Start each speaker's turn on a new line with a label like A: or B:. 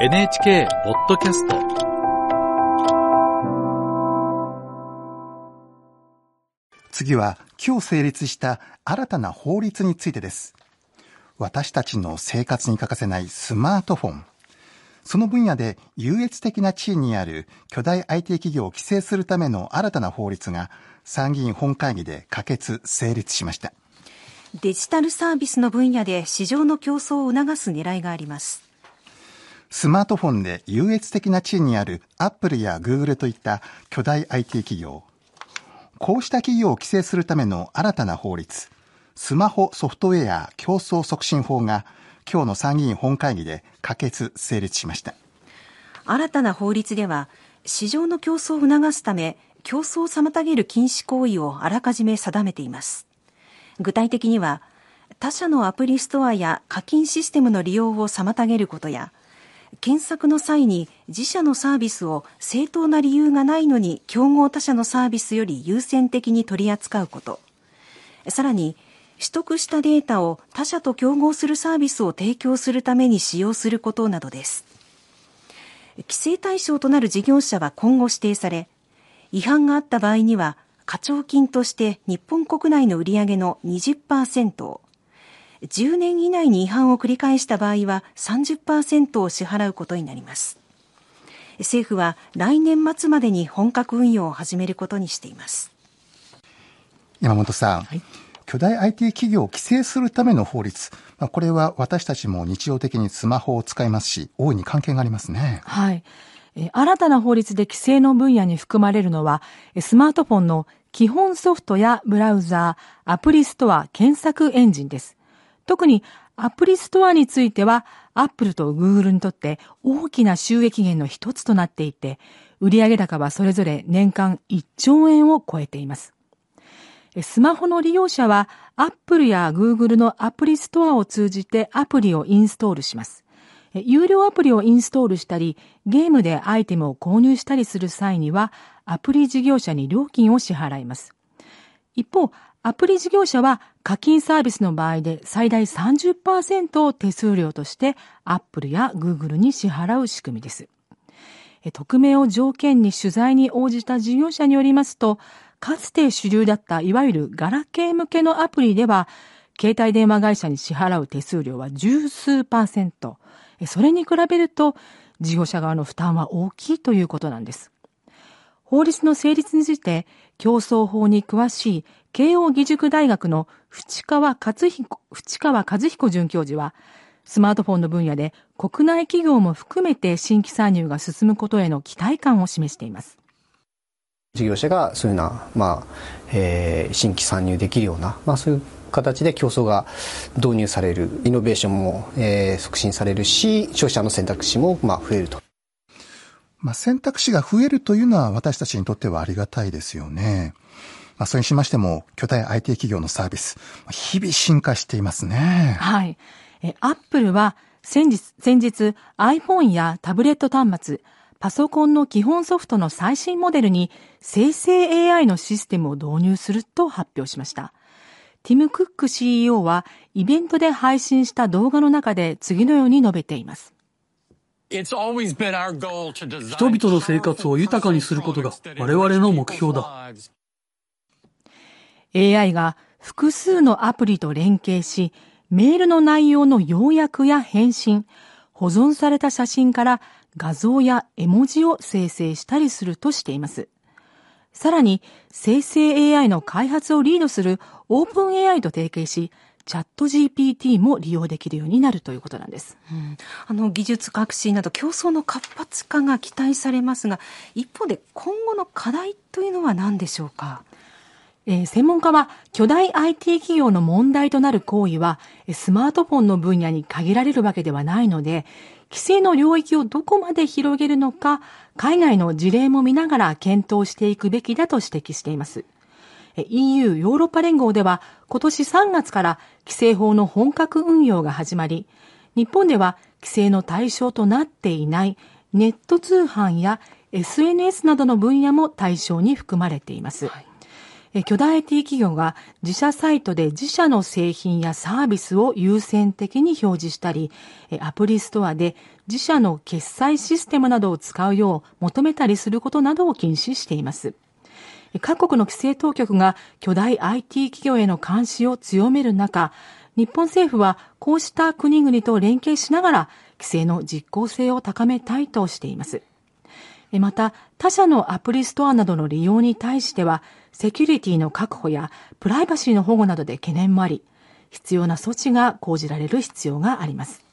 A: NHK ポッドキャスト
B: 次は今日成立した新たな法律についてです私たちの生活に欠かせないスマートフォンその分野で優越的な地位にある巨大 IT 企業を規制するための新たな法律が参議院本会議で可決・成立しました。
C: デジタルサービスの分野で市場の競争を促す狙いがあります。
B: スマートフォンで優越的な地位にあるアップルやグーグルといった巨大 IT 企業。こうした企業を規制するための新たな法律、スマホソフトウェア競争促進法が今日の参議院本会議で可決・成立しました。
C: 新たな法律では、市場の競争を促すため、競争を妨げる禁止行為をあらかじめ定めています。具体的には、他社のアプリストアや課金システムの利用を妨げることや、検索の際に自社のサービスを正当な理由がないのに競合他社のサービスより優先的に取り扱うこと、さらに取得したデータを他社と競合するサービスを提供するために使用することなどです。規制対象となる事業者は今後指定され、違反があった場合には、課徴金として日本国内の売上の20%を、10年以内に違反を繰り返した場合は30%を支払うことになります。政府は来年末までに本格運用を始めることにしています。
B: 山本さん、はい巨大 IT 企業を規制するための法律。まあ、これは私たちも日常的にスマホを使いますし、大いに関係がありますね。
D: はい。新たな法律で規制の分野に含まれるのは、スマートフォンの基本ソフトやブラウザー、アプリストア、検索エンジンです。特にアプリストアについては、アップルとグーグルにとって大きな収益源の一つとなっていて、売上高はそれぞれ年間1兆円を超えています。スマホの利用者は Apple や Google のアプリストアを通じてアプリをインストールします。有料アプリをインストールしたり、ゲームでアイテムを購入したりする際には、アプリ事業者に料金を支払います。一方、アプリ事業者は課金サービスの場合で最大30%を手数料としてアップルやグーグルに支払う仕組みです。匿名を条件に取材に応じた事業者によりますと、かつて主流だったいわゆるガラケー向けのアプリでは、携帯電話会社に支払う手数料は十数パーセント。それに比べると、事業者側の負担は大きいということなんです。法律の成立について、競争法に詳しい慶応義塾大学の淵川和彦、淵川和彦准教授は、スマートフォンの分野で国内企業も含めて新規参入が進むことへの期待感を示しています。
E: 事業者がそういうような、まあえー、新規参入できるような、まあ、そういう形で競争が導入されるイノベーションも、えー、促進されるし消費者の選択肢も、まあ、増えると。
B: まあ、選択肢が増えるというのは私たちにとってはありがたいですよね。まあ、それにしましても、巨大 IT 企業のサービス、日々進化していますね。
D: はい。え、アップルは先日、先日 iPhone やタブレット端末、パソコンの基本ソフトの最新モデルに生成 AI のシステムを導入すると発表しました。ティム・クック CEO はイベントで配信した動画の中で次のように述べています。
F: 人々の生活を豊かにすることが我々の目標だ。
D: AI が複数のアプリと連携し、メールの内容の要約や返信、保存された写真から画像や絵文字を生成したりするとしています。さらに、生成 AI の開発をリードするオープン AI と提携し、チャット GPT も利用できるようになるということなんです。
C: うん、あの技術革新など競争の活発化が期待されますが、一方で今後の課題というのは何でしょうか？
D: えー、専門家は巨大 IT 企業の問題となる行為はスマートフォンの分野に限られるわけではないので、規制の領域をどこまで広げるのか、海外の事例も見ながら検討していくべきだと指摘しています。EU ヨーロッパ連合では今年3月から規制法の本格運用が始まり、日本では規制の対象となっていないネット通販や SNS などの分野も対象に含まれています。はい巨大 IT 企業が自社サイトで自社の製品やサービスを優先的に表示したり、アプリストアで自社の決済システムなどを使うよう求めたりすることなどを禁止しています。各国の規制当局が巨大 IT 企業への監視を強める中、日本政府はこうした国々と連携しながら規制の実効性を高めたいとしています。また、他社のアプリストアなどの利用に対しては、セキュリティの確保やプライバシーの保護などで懸念もあり、必要な措置が講じられる必要があります。